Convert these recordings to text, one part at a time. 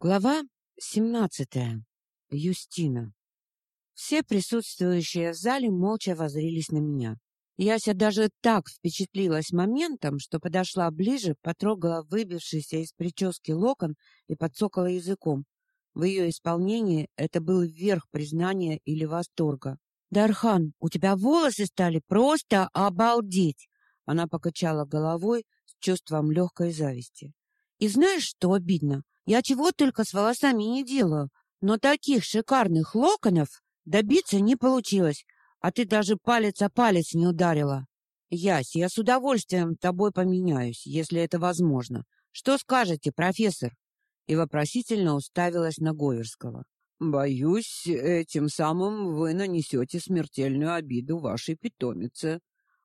Глава 17. Юстина. Все присутствующие в зале молча воззрились на меня. Яся даже так впечатлилась моментом, что подошла ближе, потрогала выбившийся из прически локон и подцокала языком. В ее исполнении это был верх признания или восторга. «Дархан, у тебя волосы стали просто обалдеть!» Она покачала головой с чувством легкой зависти. «И знаешь, что обидно? Я чего только с волосами не делаю, но таких шикарных локонов добиться не получилось, а ты даже палец о палец не ударила. Ясь, я с удовольствием тобой поменяюсь, если это возможно. Что скажете, профессор? И вопросительно уставилась на Говерского. Боюсь, этим самым вы нанесете смертельную обиду вашей питомице.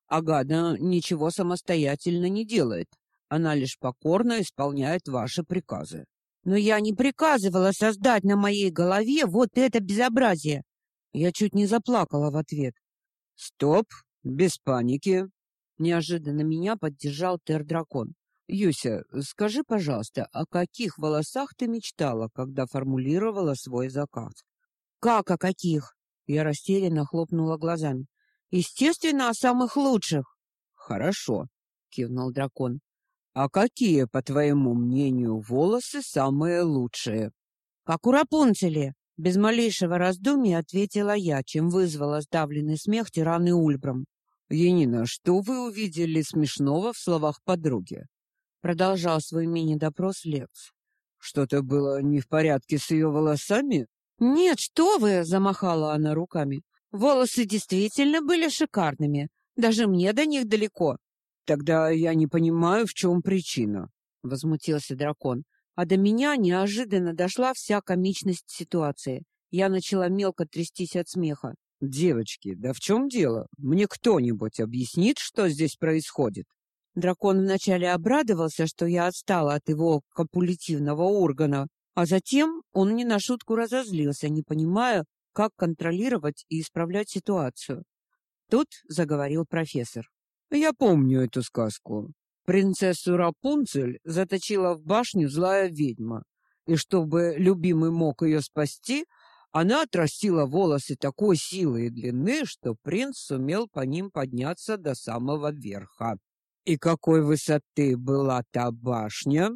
Агада ничего самостоятельно не делает. Она лишь покорно исполняет ваши приказы. Но я не приказывала создать на моей голове вот это безобразие. Я чуть не заплакала в ответ. Стоп, без паники. Неожиданно меня поддержал Тер-дракон. Юся, скажи, пожалуйста, о каких волосах ты мечтала, когда формулировала свой заказ? Как о каких? Я растерянно хлопнула глазами. Естественно, о самых лучших. Хорошо, кивнул дракон. А какие, по твоему мнению, волосы самые лучшие? Как у Рапунцели, без малейшего раздумья ответила я, чем вызвала сдавленный смех тираны Ульбрам. Енина, что вы увидели смешного в словах подруги? Продолжал свой мини-допрос Лекс. Что-то было не в порядке с ее волосами? Нет, что вы, замахала она руками. Волосы действительно были шикарными. Даже мне до них далеко. Тогда я не понимаю, в чем причина, возмутился дракон. А до меня неожиданно дошла вся комичность ситуации. Я начала мелко трястись от смеха. Девочки, да в чем дело? Мне кто-нибудь объяснит, что здесь происходит? Дракон вначале обрадовался, что я отстала от его копулятивного органа, а затем он не на шутку разозлился, не понимая, как контролировать и исправлять ситуацию. Тут заговорил профессор. Я помню эту сказку. Принцессу Рапунцель заточила в башню злая ведьма, и чтобы любимый мог ее спасти, она отрастила волосы такой силы и длины, что принц сумел по ним подняться до самого верха. И какой высоты была та башня?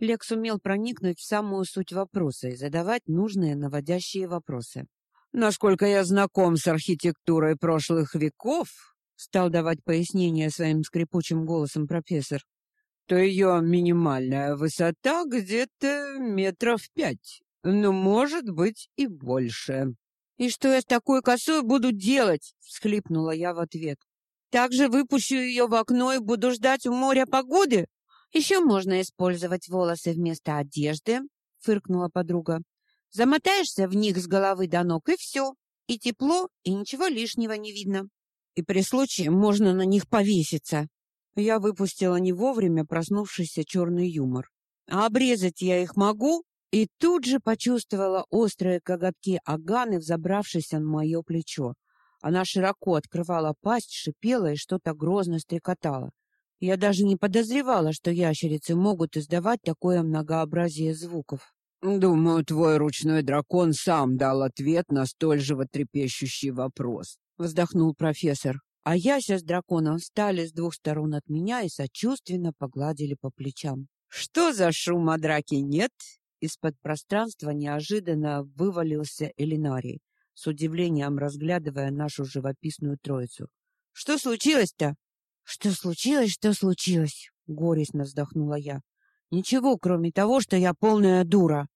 Лекс умел проникнуть в самую суть вопроса и задавать нужные наводящие вопросы. Насколько я знаком с архитектурой прошлых веков, стал давать пояснение своим скрипучим голосом профессор, то ее минимальная высота где-то метров пять, но может быть и больше. И что я с такой косой буду делать? всхлипнула я в ответ. Так же выпущу ее в окно и буду ждать у моря погоды? Еще можно использовать волосы вместо одежды, фыркнула подруга. Замотаешься в них с головы до ног и все. И тепло, и ничего лишнего не видно и при случае можно на них повеситься. Я выпустила не вовремя проснувшийся черный юмор. А обрезать я их могу? И тут же почувствовала острые коготки Аганы, взобравшейся на мое плечо. Она широко открывала пасть, шипела и что-то грозно стрекотала. Я даже не подозревала, что ящерицы могут издавать такое многообразие звуков. Думаю, твой ручной дракон сам дал ответ на столь животрепещущий вопрос вздохнул профессор. А Яся с драконом встали с двух сторон от меня и сочувственно погладили по плечам. Что за шум, а драки нет? Из-под пространства неожиданно вывалился Элинарий, с удивлением разглядывая нашу живописную троицу. Что случилось-то? Что случилось? Что случилось? горестно вздохнула я. Ничего, кроме того, что я полная дура.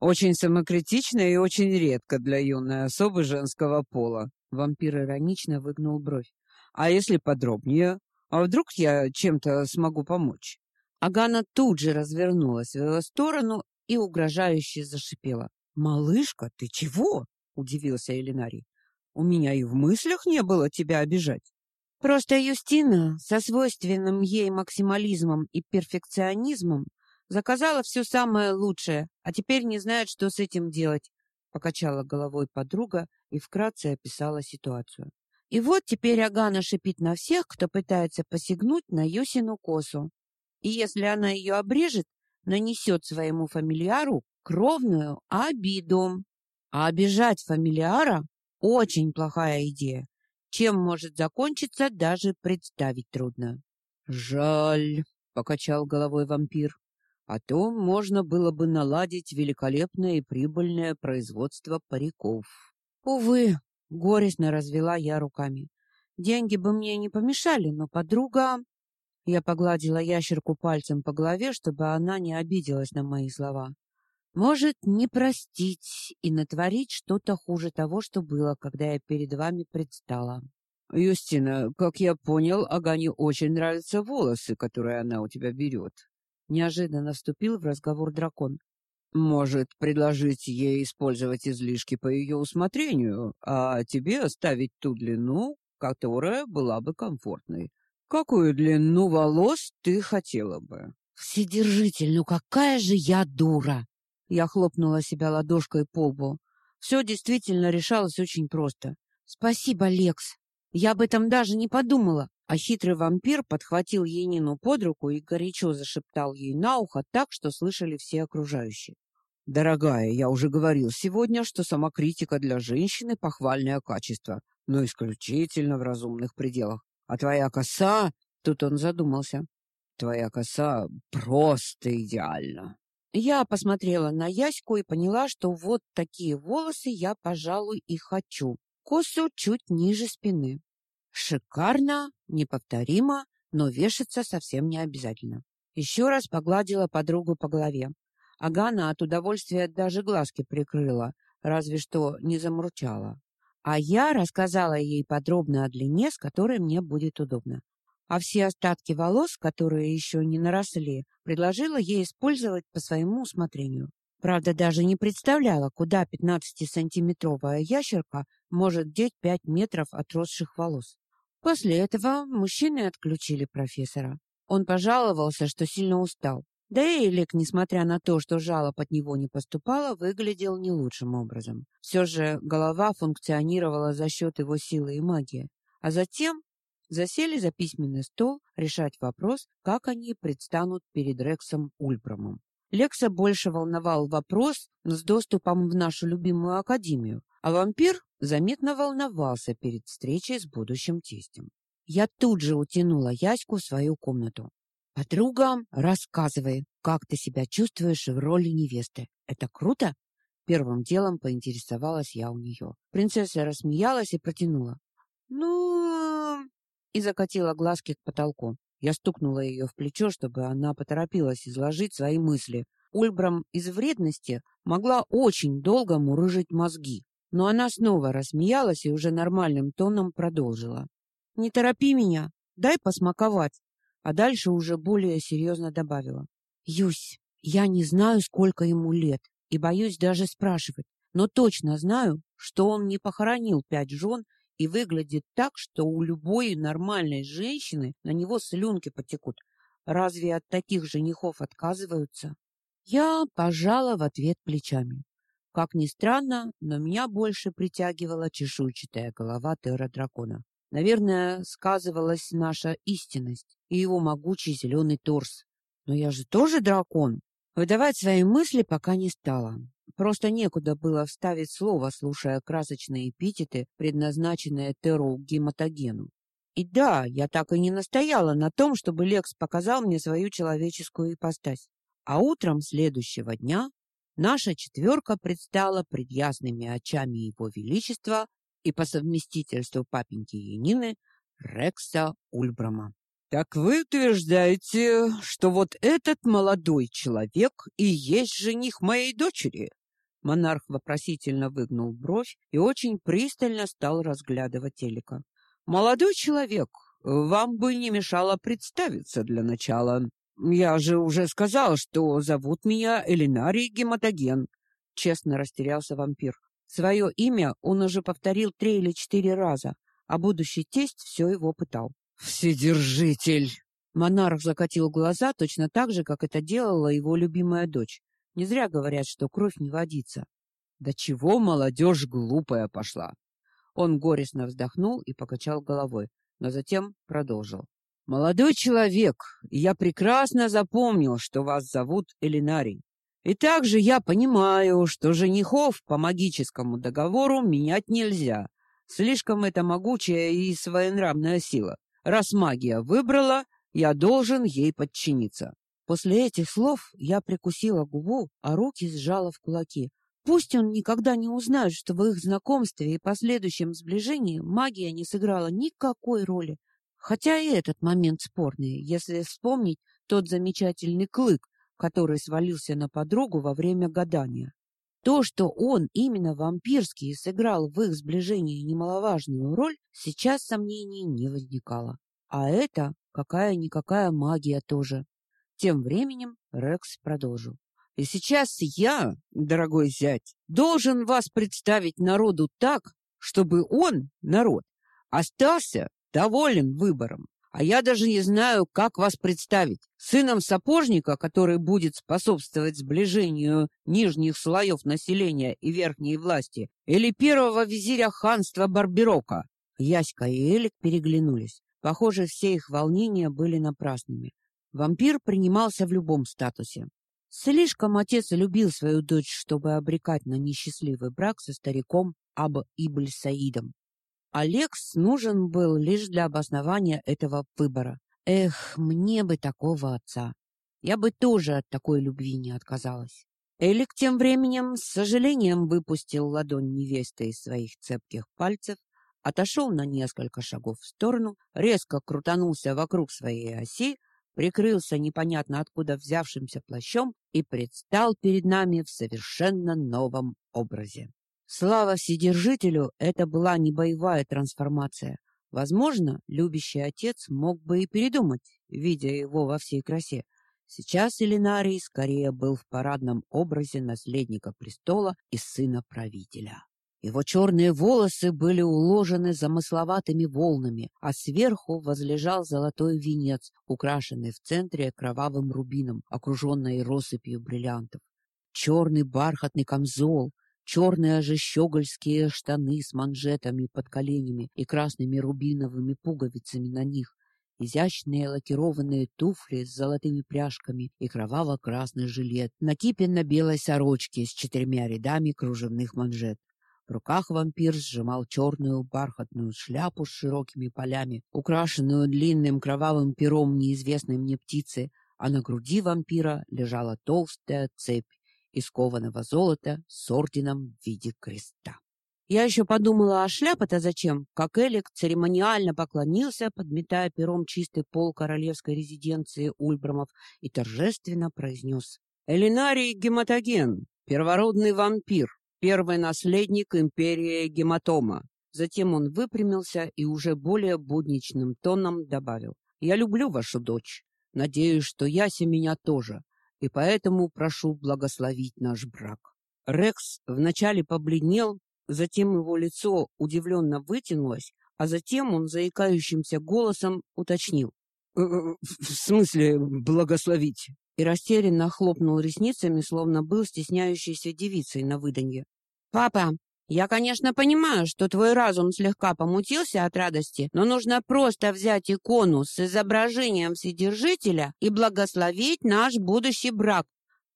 Очень самокритично и очень редко для юной особы женского пола, Вампир иронично выгнул бровь. А если подробнее? А вдруг я чем-то смогу помочь? Агана тут же развернулась в его сторону и угрожающе зашипела. Малышка, ты чего? удивился Элинарий. У меня и в мыслях не было тебя обижать. Просто Юстина со свойственным ей максимализмом и перфекционизмом заказала все самое лучшее, а теперь не знает, что с этим делать покачала головой подруга и вкратце описала ситуацию. И вот теперь Агана шипит на всех, кто пытается посягнуть на Юсину косу. И если она ее обрежет, нанесет своему фамильяру кровную обиду. А обижать фамилиара — очень плохая идея. Чем может закончиться, даже представить трудно. «Жаль», — покачал головой вампир. «А то можно было бы наладить великолепное и прибыльное производство париков». «Увы», — горестно развела я руками. «Деньги бы мне не помешали, но подруга...» Я погладила ящерку пальцем по голове, чтобы она не обиделась на мои слова. «Может, не простить и натворить что-то хуже того, что было, когда я перед вами предстала». Юстина, как я понял, Агане очень нравятся волосы, которые она у тебя берет. Неожиданно вступил в разговор дракон. Может, предложить ей использовать излишки по ее усмотрению, а тебе оставить ту длину, которая была бы комфортной. Какую длину волос ты хотела бы? Вседержитель, ну какая же я дура! Я хлопнула себя ладошкой по лбу. Все действительно решалось очень просто. Спасибо, Лекс. Я об этом даже не подумала. А хитрый вампир подхватил Енину под руку и горячо зашептал ей на ухо так, что слышали все окружающие. Дорогая, я уже говорил сегодня, что самокритика для женщины похвальное качество, но исключительно в разумных пределах. А твоя коса, тут он задумался. Твоя коса просто идеальна. Я посмотрела на Яську и поняла, что вот такие волосы я, пожалуй, и хочу косу чуть ниже спины. Шикарно, неповторимо, но вешаться совсем не обязательно. Еще раз погладила подругу по голове. Агана от удовольствия даже глазки прикрыла, разве что не замурчала. А я рассказала ей подробно о длине, с которой мне будет удобно. А все остатки волос, которые еще не наросли, предложила ей использовать по своему усмотрению. Правда, даже не представляла, куда 15-сантиметровая ящерка может деть 5 метров отросших волос. После этого мужчины отключили профессора. Он пожаловался, что сильно устал. Да и Элик, несмотря на то, что жалоб от него не поступало, выглядел не лучшим образом. Все же голова функционировала за счет его силы и магии. А затем засели за письменный стол решать вопрос, как они предстанут перед Рексом Ульбрамом. Лекса больше волновал вопрос с доступом в нашу любимую академию, а вампир заметно волновался перед встречей с будущим тестем. Я тут же утянула Яську в свою комнату. «Подруга, рассказывай, как ты себя чувствуешь в роли невесты. Это круто?» Первым делом поинтересовалась я у нее. Принцесса рассмеялась и протянула. «Ну...» и закатила глазки к потолку. Я стукнула ее в плечо, чтобы она поторопилась изложить свои мысли. Ульбрам из вредности могла очень долго мурыжить мозги, но она снова рассмеялась и уже нормальным тоном продолжила. «Не торопи меня, дай посмаковать». А дальше уже более серьезно добавила. «Юсь, я не знаю, сколько ему лет, и боюсь даже спрашивать, но точно знаю, что он не похоронил пять жен и выглядит так, что у любой нормальной женщины на него слюнки потекут. Разве от таких женихов отказываются? Я пожала в ответ плечами. Как ни странно, но меня больше притягивала чешуйчатая голова Тера-дракона. Наверное, сказывалась наша истинность и его могучий зеленый торс. Но я же тоже дракон. Выдавать свои мысли пока не стала. Просто некуда было вставить слово, слушая красочные эпитеты, предназначенные Теру гематогену. И да, я так и не настояла на том, чтобы Лекс показал мне свою человеческую ипостась. А утром следующего дня наша четверка предстала пред ясными очами его величества и по совместительству папеньки Янины Рекса Ульбрама. Так вы утверждаете, что вот этот молодой человек и есть жених моей дочери? Монарх вопросительно выгнул бровь и очень пристально стал разглядывать Элика. Молодой человек, вам бы не мешало представиться для начала. Я же уже сказал, что зовут меня Элинарий Гематоген. Честно растерялся вампир. Свое имя он уже повторил три или четыре раза, а будущий тесть все его пытал. Вседержитель. Монарх закатил глаза точно так же, как это делала его любимая дочь. Не зря говорят, что кровь не водится. Да чего молодежь глупая пошла. Он горестно вздохнул и покачал головой, но затем продолжил. Молодой человек, я прекрасно запомнил, что вас зовут Элинарий. И также я понимаю, что женихов по магическому договору менять нельзя. Слишком это могучая и своенравная сила. Раз магия выбрала, я должен ей подчиниться. После этих слов я прикусила губу, а руки сжала в кулаки. Пусть он никогда не узнает, что в их знакомстве и последующем сближении магия не сыграла никакой роли. Хотя и этот момент спорный, если вспомнить тот замечательный клык, который свалился на подругу во время гадания. То, что он именно вампирский сыграл в их сближении немаловажную роль, сейчас сомнений не возникало. А это какая-никакая магия тоже. Тем временем Рекс продолжил. И сейчас я, дорогой зять, должен вас представить народу так, чтобы он, народ, остался доволен выбором. А я даже не знаю, как вас представить. Сыном сапожника, который будет способствовать сближению нижних слоев населения и верхней власти, или первого визиря ханства Барберока. Яська и Элик переглянулись. Похоже, все их волнения были напрасными. Вампир принимался в любом статусе. Слишком отец любил свою дочь, чтобы обрекать на несчастливый брак со стариком Аб Ибль Саидом. Алекс нужен был лишь для обоснования этого выбора. Эх, мне бы такого отца. Я бы тоже от такой любви не отказалась. Элик тем временем с сожалением выпустил ладонь невесты из своих цепких пальцев, отошел на несколько шагов в сторону, резко крутанулся вокруг своей оси, прикрылся непонятно откуда взявшимся плащом и предстал перед нами в совершенно новом образе. Слава Вседержителю, это была не боевая трансформация. Возможно, любящий отец мог бы и передумать, видя его во всей красе. Сейчас Элинарий скорее был в парадном образе наследника престола и сына правителя. Его черные волосы были уложены замысловатыми волнами, а сверху возлежал золотой венец, украшенный в центре кровавым рубином, окруженный россыпью бриллиантов. Черный бархатный камзол, черные же щегольские штаны с манжетами под коленями и красными рубиновыми пуговицами на них, изящные лакированные туфли с золотыми пряжками и кроваво-красный жилет на кипенно-белой сорочке с четырьмя рядами кружевных манжет. В руках вампир сжимал черную бархатную шляпу с широкими полями, украшенную длинным кровавым пером неизвестной мне птицы, а на груди вампира лежала толстая цепь из кованого золота с орденом в виде креста. Я еще подумала, а шляпа-то зачем? Как Элик церемониально поклонился, подметая пером чистый пол королевской резиденции Ульбрамов и торжественно произнес. «Элинарий Гематоген, первородный вампир, первый наследник империи Гематома». Затем он выпрямился и уже более будничным тоном добавил. «Я люблю вашу дочь. Надеюсь, что Яся меня тоже и поэтому прошу благословить наш брак. Рекс вначале побледнел, затем его лицо удивленно вытянулось, а затем он заикающимся голосом уточнил: «Э, э, "В смысле благословить?" и растерянно хлопнул ресницами, словно был стесняющейся девицей на выданье. "Папа, я, конечно, понимаю, что твой разум слегка помутился от радости, но нужно просто взять икону с изображением Вседержителя и благословить наш будущий брак.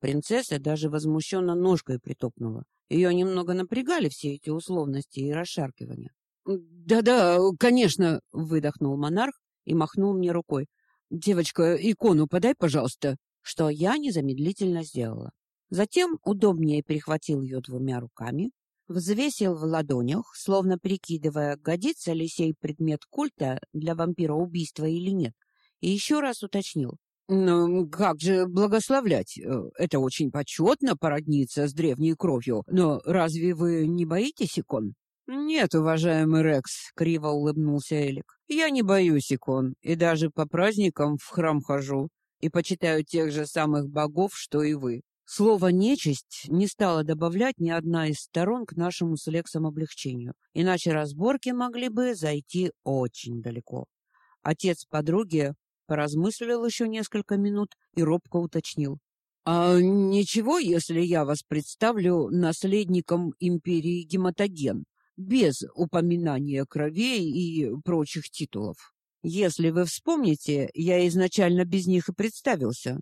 Принцесса даже возмущенно ножкой притопнула. Ее немного напрягали все эти условности и расшаркивания. «Да-да, конечно», — выдохнул монарх и махнул мне рукой. «Девочка, икону подай, пожалуйста», что я незамедлительно сделала. Затем удобнее перехватил ее двумя руками, взвесил в ладонях, словно прикидывая, годится ли сей предмет культа для вампира убийства или нет, и еще раз уточнил. «Ну, как же благословлять? Э, это очень почетно породниться с древней кровью, но разве вы не боитесь икон?» «Нет, уважаемый Рекс», — криво улыбнулся Элик. «Я не боюсь икон, и даже по праздникам в храм хожу, и почитаю тех же самых богов, что и вы. Слово «нечисть» не стала добавлять ни одна из сторон к нашему с Лексом облегчению, иначе разборки могли бы зайти очень далеко. Отец подруги поразмыслил еще несколько минут и робко уточнил. «А ничего, если я вас представлю наследником империи Гематоген, без упоминания кровей и прочих титулов? Если вы вспомните, я изначально без них и представился.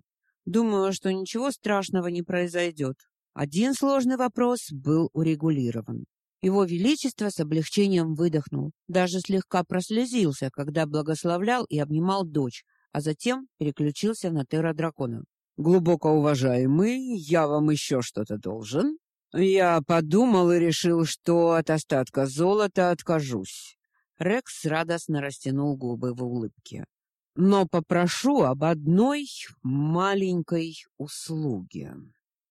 Думаю, что ничего страшного не произойдет. Один сложный вопрос был урегулирован. Его Величество с облегчением выдохнул, даже слегка прослезился, когда благословлял и обнимал дочь, а затем переключился на Терра-дракона. «Глубоко уважаемый, я вам еще что-то должен?» «Я подумал и решил, что от остатка золота откажусь». Рекс радостно растянул губы в улыбке. «Но попрошу об одной маленькой услуге».